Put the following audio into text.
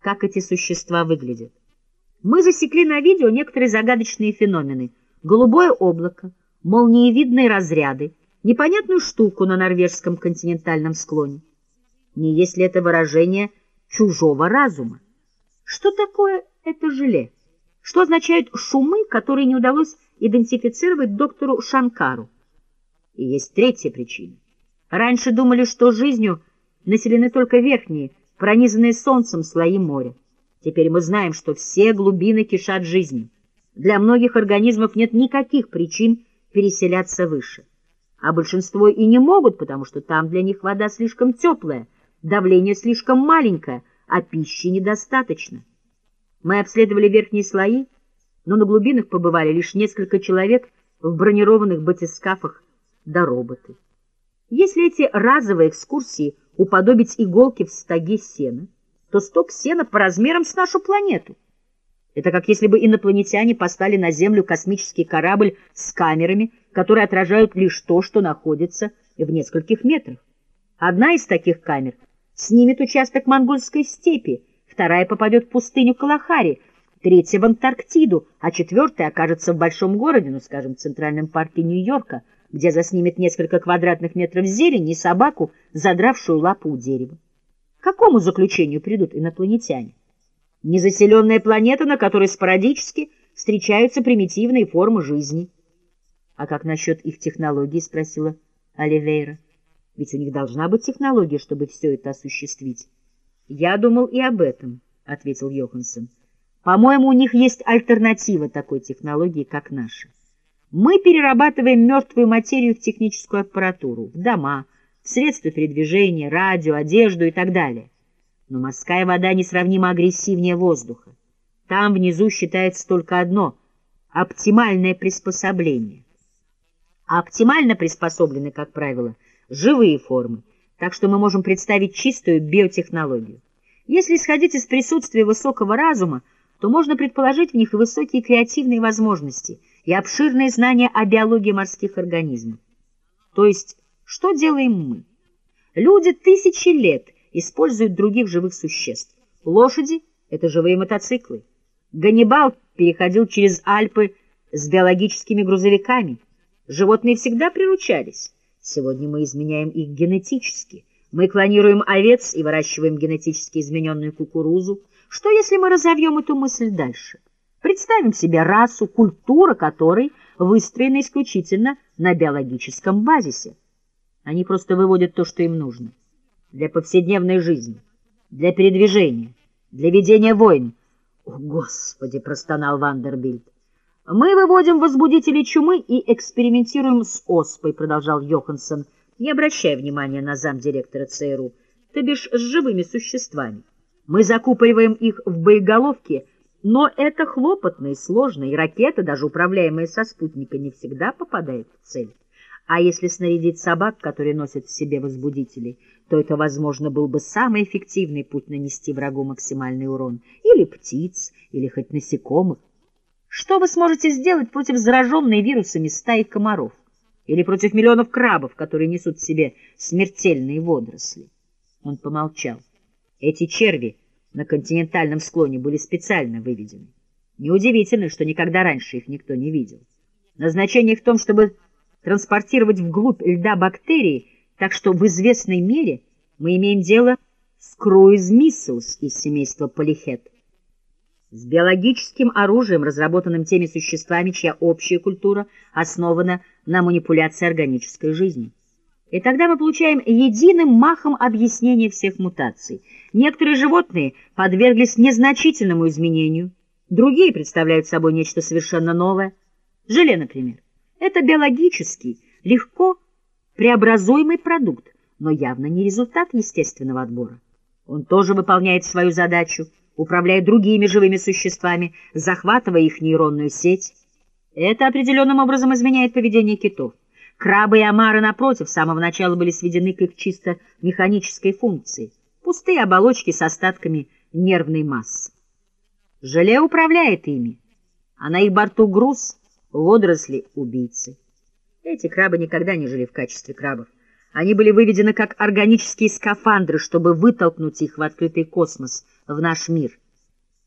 как эти существа выглядят. Мы засекли на видео некоторые загадочные феномены. Голубое облако, молниевидные разряды, непонятную штуку на норвежском континентальном склоне. Не есть ли это выражение чужого разума? Что такое это желе? Что означают шумы, которые не удалось идентифицировать доктору Шанкару? И есть третья причина. Раньше думали, что жизнью населены только верхние, пронизанные солнцем слои моря. Теперь мы знаем, что все глубины кишат жизнью. Для многих организмов нет никаких причин переселяться выше. А большинство и не могут, потому что там для них вода слишком теплая, давление слишком маленькое, а пищи недостаточно. Мы обследовали верхние слои, но на глубинах побывали лишь несколько человек в бронированных батискафах да роботы. Если эти разовые экскурсии уподобить иголки в стоге сена, то сток сена по размерам с нашу планету. Это как если бы инопланетяне послали на Землю космический корабль с камерами, которые отражают лишь то, что находится в нескольких метрах. Одна из таких камер снимет участок монгольской степи, вторая попадет в пустыню Калахари, третья в Антарктиду, а четвертая окажется в большом городе, ну, скажем, в Центральном парке Нью-Йорка, где заснимет несколько квадратных метров зелени и собаку, задравшую лапу у дерева. К какому заключению придут инопланетяне? Незаселенная планета, на которой спорадически встречаются примитивные формы жизни. — А как насчет их технологий? — спросила Оливейра. — Ведь у них должна быть технология, чтобы все это осуществить. — Я думал и об этом, — ответил Йоханссон. — По-моему, у них есть альтернатива такой технологии, как наша. Мы перерабатываем мертвую материю в техническую аппаратуру, в дома, в средства передвижения, радио, одежду и так далее. Но морская вода несравнимо агрессивнее воздуха. Там внизу считается только одно — оптимальное приспособление. А оптимально приспособлены, как правило, живые формы, так что мы можем представить чистую биотехнологию. Если исходить из присутствия высокого разума, то можно предположить в них высокие креативные возможности — и обширные знания о биологии морских организмов. То есть, что делаем мы? Люди тысячи лет используют других живых существ. Лошади — это живые мотоциклы. Ганнибал переходил через Альпы с биологическими грузовиками. Животные всегда приручались. Сегодня мы изменяем их генетически. Мы клонируем овец и выращиваем генетически измененную кукурузу. Что, если мы разовьем эту мысль дальше? Представим себе расу, культура которой выстроена исключительно на биологическом базисе. Они просто выводят то, что им нужно. Для повседневной жизни, для передвижения, для ведения войн. «О, Господи!» — простонал Вандербильд. «Мы выводим возбудители чумы и экспериментируем с оспой», — продолжал Йоханссон, не обращая внимания на замдиректора ЦРУ, то бишь с живыми существами. Мы закупориваем их в боеголовки — но это хлопотно и сложно, и ракета, даже управляемая со спутника, не всегда попадает в цель. А если снарядить собак, которые носят в себе возбудители, то это, возможно, был бы самый эффективный путь нанести врагу максимальный урон. Или птиц, или хоть насекомых. Что вы сможете сделать против зараженной вирусами стаи комаров? Или против миллионов крабов, которые несут в себе смертельные водоросли? Он помолчал. Эти черви на континентальном склоне были специально выведены. Неудивительно, что никогда раньше их никто не видел. Назначение в том, чтобы транспортировать вглубь льда бактерии, так что в известной мере мы имеем дело с круиз миссус из семейства полихет. С биологическим оружием, разработанным теми существами, чья общая культура основана на манипуляции органической жизнью. И тогда мы получаем единым махом объяснение всех мутаций. Некоторые животные подверглись незначительному изменению, другие представляют собой нечто совершенно новое. Желе, например. Это биологический, легко преобразуемый продукт, но явно не результат естественного отбора. Он тоже выполняет свою задачу, управляет другими живыми существами, захватывая их нейронную сеть. Это определенным образом изменяет поведение китов. Крабы и омары, напротив, с самого начала были сведены к их чисто механической функции. Пустые оболочки с остатками нервной массы. Желе управляет ими, а на их борту груз, водоросли, убийцы. Эти крабы никогда не жили в качестве крабов. Они были выведены как органические скафандры, чтобы вытолкнуть их в открытый космос в наш мир.